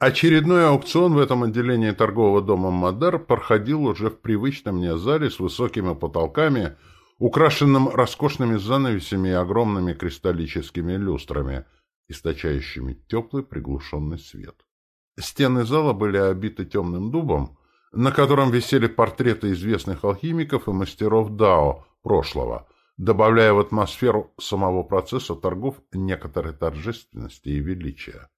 Очередной аукцион в этом отделении торгового дома «Мадар» проходил уже в привычном мне зале с высокими потолками, украшенным роскошными занавесями и огромными кристаллическими люстрами, источающими теплый приглушенный свет. Стены зала были обиты темным дубом, на котором висели портреты известных алхимиков и мастеров Дао прошлого, добавляя в атмосферу самого процесса торгов некоторой торжественности и величия.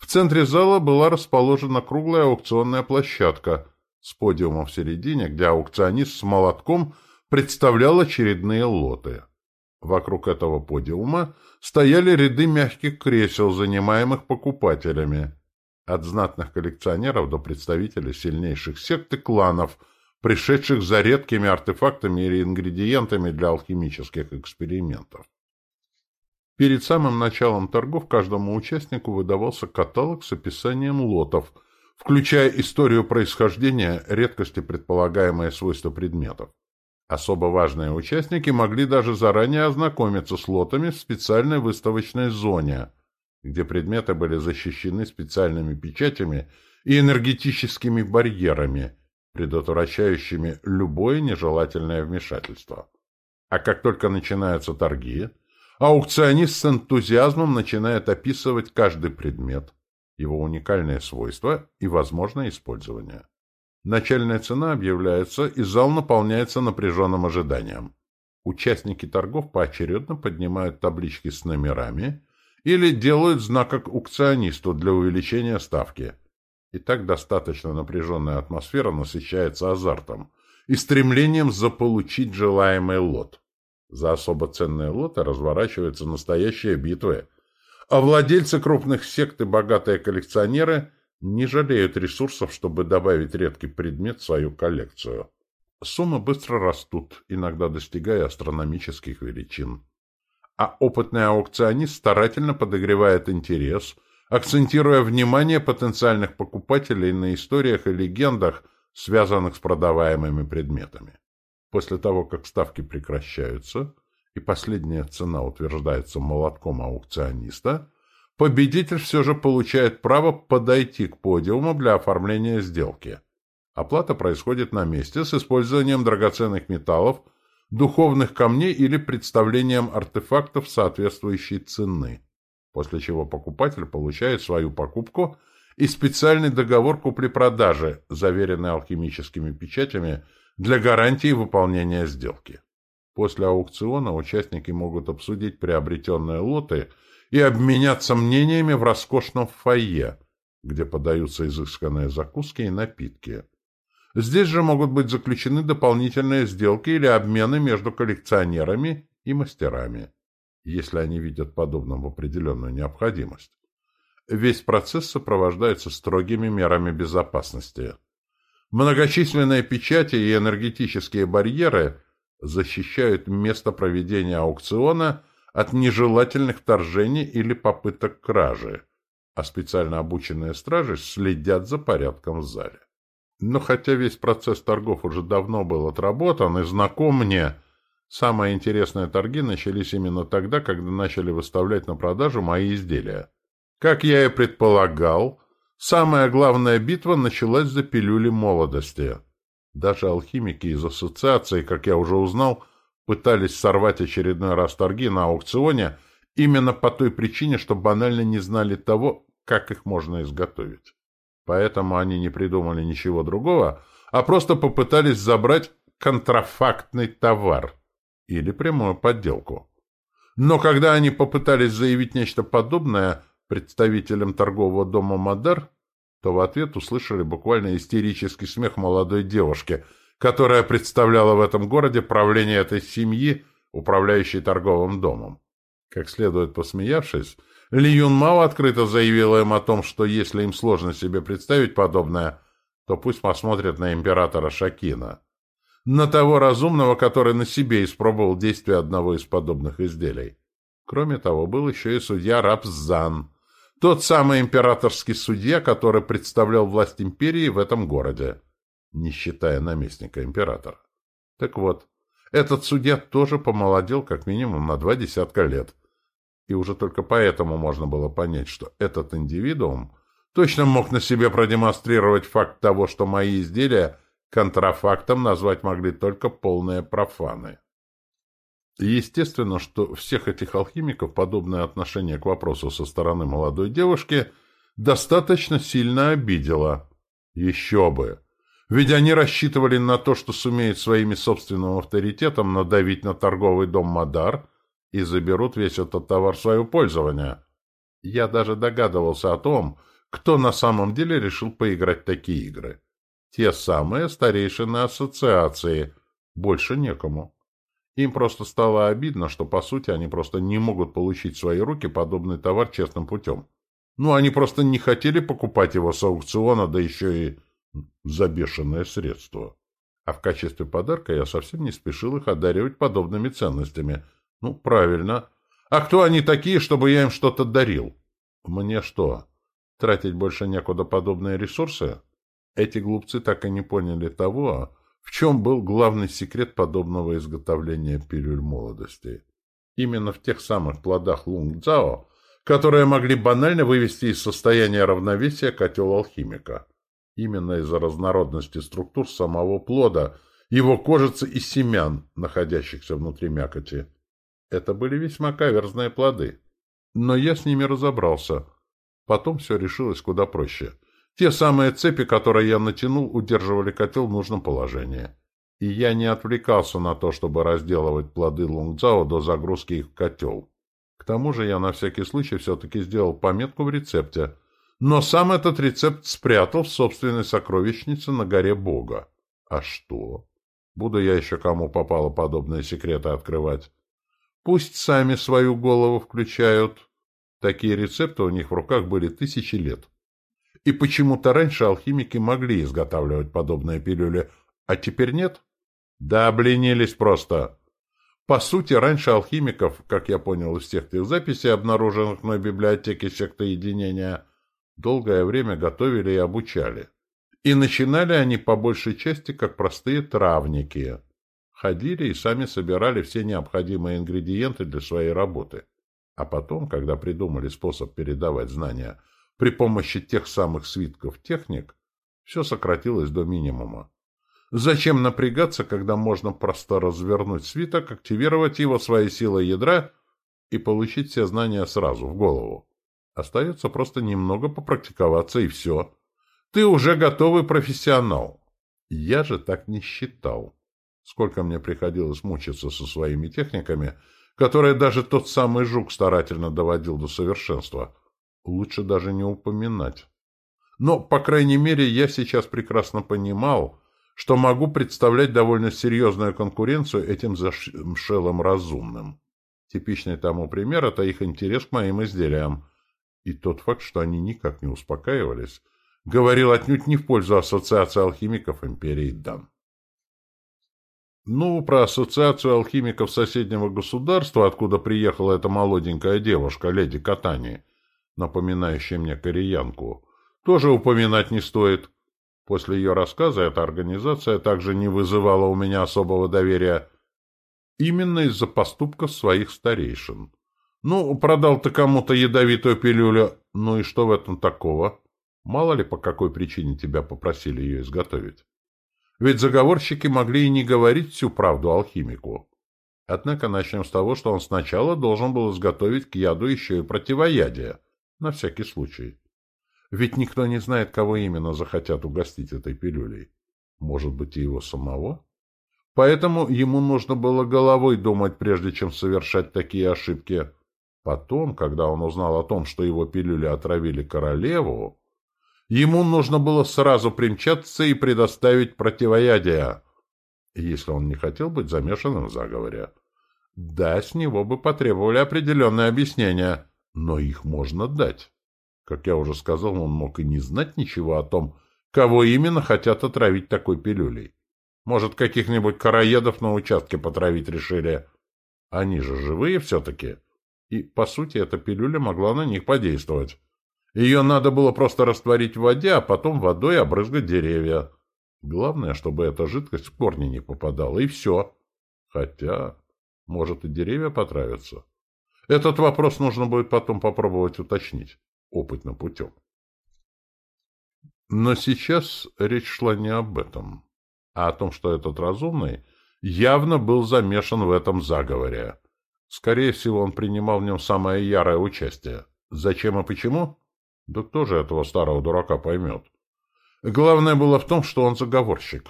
В центре зала была расположена круглая аукционная площадка с подиумом в середине, где аукционист с молотком представлял очередные лоты. Вокруг этого подиума стояли ряды мягких кресел, занимаемых покупателями. От знатных коллекционеров до представителей сильнейших сект и кланов, пришедших за редкими артефактами или ингредиентами для алхимических экспериментов. Перед самым началом торгов каждому участнику выдавался каталог с описанием лотов, включая историю происхождения, редкости предполагаемые свойства предметов. Особо важные участники могли даже заранее ознакомиться с лотами в специальной выставочной зоне, где предметы были защищены специальными печатями и энергетическими барьерами, предотвращающими любое нежелательное вмешательство. А как только начинаются торги, Аукционист с энтузиазмом начинает описывать каждый предмет, его уникальные свойства и возможное использование. Начальная цена объявляется, и зал наполняется напряженным ожиданием. Участники торгов поочередно поднимают таблички с номерами или делают знак аукционисту для увеличения ставки. И так достаточно напряженная атмосфера насыщается азартом и стремлением заполучить желаемый лот. За особо ценные лоты разворачиваются настоящие битвы, а владельцы крупных сект и богатые коллекционеры не жалеют ресурсов, чтобы добавить редкий предмет в свою коллекцию. Суммы быстро растут, иногда достигая астрономических величин. А опытный аукционист старательно подогревает интерес, акцентируя внимание потенциальных покупателей на историях и легендах, связанных с продаваемыми предметами. После того, как ставки прекращаются и последняя цена утверждается молотком аукциониста, победитель все же получает право подойти к подиуму для оформления сделки. Оплата происходит на месте с использованием драгоценных металлов, духовных камней или представлением артефактов соответствующей цены, после чего покупатель получает свою покупку и специальный договор купли-продажи, заверенный алхимическими печатями – для гарантии выполнения сделки. После аукциона участники могут обсудить приобретенные лоты и обменяться мнениями в роскошном фойе, где подаются изысканные закуски и напитки. Здесь же могут быть заключены дополнительные сделки или обмены между коллекционерами и мастерами, если они видят подобным определенную необходимость. Весь процесс сопровождается строгими мерами безопасности. Многочисленные печати и энергетические барьеры защищают место проведения аукциона от нежелательных вторжений или попыток кражи, а специально обученные стражи следят за порядком в зале. Но хотя весь процесс торгов уже давно был отработан и знаком мне, самые интересные торги начались именно тогда, когда начали выставлять на продажу мои изделия. Как я и предполагал, Самая главная битва началась за пилюли молодости. Даже алхимики из ассоциации, как я уже узнал, пытались сорвать очередной раз торги на аукционе именно по той причине, что банально не знали того, как их можно изготовить. Поэтому они не придумали ничего другого, а просто попытались забрать контрафактный товар или прямую подделку. Но когда они попытались заявить нечто подобное, представителям торгового дома «Мадар», то в ответ услышали буквально истерический смех молодой девушки, которая представляла в этом городе правление этой семьи, управляющей торговым домом. Как следует посмеявшись, Ли Юн Мао открыто заявила им о том, что если им сложно себе представить подобное, то пусть посмотрят на императора Шакина. На того разумного, который на себе испробовал действие одного из подобных изделий. Кроме того, был еще и судья Рапзан, тот самый императорский судья, который представлял власть империи в этом городе, не считая наместника императора. Так вот, этот судья тоже помолодел как минимум на два десятка лет. И уже только поэтому можно было понять, что этот индивидуум точно мог на себе продемонстрировать факт того, что мои изделия контрафактом назвать могли только полные профаны. Естественно, что всех этих алхимиков подобное отношение к вопросу со стороны молодой девушки достаточно сильно обидело. Еще бы! Ведь они рассчитывали на то, что сумеют своими собственным авторитетом надавить на торговый дом Мадар и заберут весь этот товар в свое пользование. Я даже догадывался о том, кто на самом деле решил поиграть в такие игры. Те самые старейшины ассоциации. Больше некому. Им просто стало обидно, что, по сути, они просто не могут получить в свои руки подобный товар честным путем. Ну, они просто не хотели покупать его с аукциона, да еще и за бешеное средство. А в качестве подарка я совсем не спешил их одаривать подобными ценностями. Ну, правильно. А кто они такие, чтобы я им что-то дарил? Мне что, тратить больше некуда подобные ресурсы? Эти глупцы так и не поняли того, в чем был главный секрет подобного изготовления пилюль молодости? Именно в тех самых плодах лунг-цао, которые могли банально вывести из состояния равновесия котел алхимика. Именно из-за разнородности структур самого плода, его кожицы и семян, находящихся внутри мякоти. Это были весьма каверзные плоды. Но я с ними разобрался. Потом все решилось куда проще — те самые цепи, которые я натянул, удерживали котел в нужном положении. И я не отвлекался на то, чтобы разделывать плоды лунгцао до загрузки их в котел. К тому же я на всякий случай все-таки сделал пометку в рецепте. Но сам этот рецепт спрятал в собственной сокровищнице на горе Бога. А что? Буду я еще кому попало подобные секреты открывать. Пусть сами свою голову включают. Такие рецепты у них в руках были тысячи лет. И почему-то раньше алхимики могли изготавливать подобные пилюли, а теперь нет? Да обленились просто. По сути, раньше алхимиков, как я понял из тех записей, обнаруженных на библиотеке секты единения, долгое время готовили и обучали. И начинали они по большей части как простые травники. Ходили и сами собирали все необходимые ингредиенты для своей работы. А потом, когда придумали способ передавать знания – при помощи тех самых свитков техник все сократилось до минимума. Зачем напрягаться, когда можно просто развернуть свиток, активировать его своей силой ядра и получить все знания сразу, в голову? Остается просто немного попрактиковаться, и все. Ты уже готовый профессионал. Я же так не считал. Сколько мне приходилось мучиться со своими техниками, которые даже тот самый жук старательно доводил до совершенства — лучше даже не упоминать. Но, по крайней мере, я сейчас прекрасно понимал, что могу представлять довольно серьезную конкуренцию этим замшелым разумным. Типичный тому пример – это их интерес к моим изделиям. И тот факт, что они никак не успокаивались, говорил отнюдь не в пользу Ассоциации алхимиков империи Дан. Ну, про Ассоциацию алхимиков соседнего государства, откуда приехала эта молоденькая девушка, леди Катани, напоминающей мне кореянку, тоже упоминать не стоит. После ее рассказа эта организация также не вызывала у меня особого доверия. Именно из-за поступков своих старейшин. Ну, продал ты кому-то ядовитую пилюлю, ну и что в этом такого? Мало ли, по какой причине тебя попросили ее изготовить. Ведь заговорщики могли и не говорить всю правду алхимику. Однако начнем с того, что он сначала должен был изготовить к яду еще и противоядие. На всякий случай. Ведь никто не знает, кого именно захотят угостить этой пилюлей. Может быть, и его самого? Поэтому ему нужно было головой думать, прежде чем совершать такие ошибки. Потом, когда он узнал о том, что его пилюли отравили королеву, ему нужно было сразу примчаться и предоставить противоядие, если он не хотел быть замешанным в заговоре. Да, с него бы потребовали определенные объяснения — но их можно дать. Как я уже сказал, он мог и не знать ничего о том, кого именно хотят отравить такой пилюлей. Может, каких-нибудь короедов на участке потравить решили. Они же живые все-таки. И, по сути, эта пилюля могла на них подействовать. Ее надо было просто растворить в воде, а потом водой обрызгать деревья. Главное, чтобы эта жидкость в корни не попадала, и все. Хотя, может, и деревья потравятся. Этот вопрос нужно будет потом попробовать уточнить опытным путем. Но сейчас речь шла не об этом, а о том, что этот разумный явно был замешан в этом заговоре. Скорее всего, он принимал в нем самое ярое участие. Зачем и почему? Да кто же этого старого дурака поймет? Главное было в том, что он заговорщик.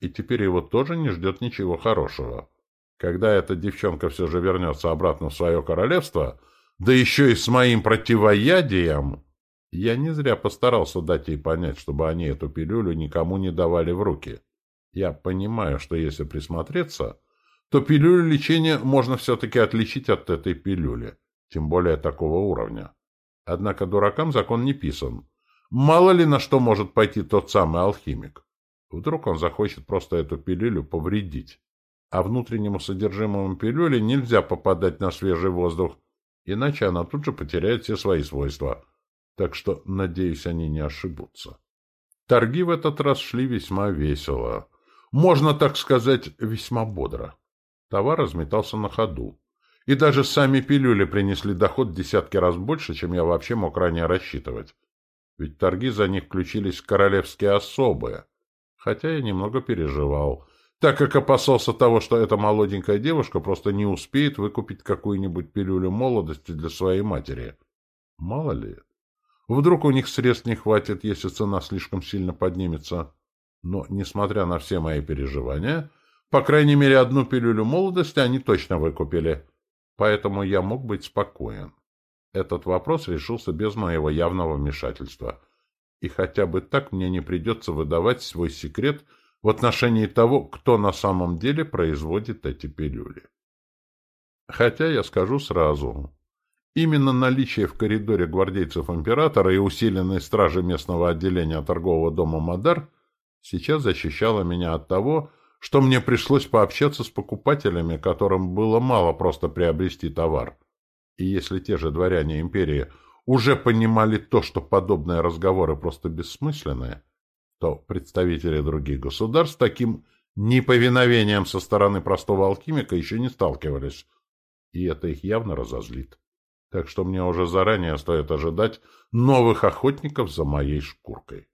И теперь его тоже не ждет ничего хорошего. Когда эта девчонка все же вернется обратно в свое королевство, да еще и с моим противоядием... Я не зря постарался дать ей понять, чтобы они эту пилюлю никому не давали в руки. Я понимаю, что если присмотреться, то пилюлю лечения можно все-таки отличить от этой пилюли, тем более такого уровня. Однако дуракам закон не писан. Мало ли на что может пойти тот самый алхимик. Вдруг он захочет просто эту пилюлю повредить. А внутреннему содержимому пилюли нельзя попадать на свежий воздух, иначе она тут же потеряет все свои свойства. Так что, надеюсь, они не ошибутся. Торги в этот раз шли весьма весело. Можно так сказать, весьма бодро. Товар разметался на ходу. И даже сами пилюли принесли доход в десятки раз больше, чем я вообще мог ранее рассчитывать. Ведь торги за них включились королевские особые. Хотя я немного переживал, так как опасался того, что эта молоденькая девушка просто не успеет выкупить какую-нибудь пилюлю молодости для своей матери. Мало ли. Вдруг у них средств не хватит, если цена слишком сильно поднимется. Но, несмотря на все мои переживания, по крайней мере, одну пилюлю молодости они точно выкупили. Поэтому я мог быть спокоен. Этот вопрос решился без моего явного вмешательства. И хотя бы так мне не придется выдавать свой секрет в отношении того, кто на самом деле производит эти пилюли. Хотя я скажу сразу. Именно наличие в коридоре гвардейцев императора и усиленной стражи местного отделения торгового дома «Мадар» сейчас защищало меня от того, что мне пришлось пообщаться с покупателями, которым было мало просто приобрести товар. И если те же дворяне империи уже понимали то, что подобные разговоры просто бессмысленные, то представители других государств с таким неповиновением со стороны простого алхимика еще не сталкивались, и это их явно разозлит. Так что мне уже заранее стоит ожидать новых охотников за моей шкуркой.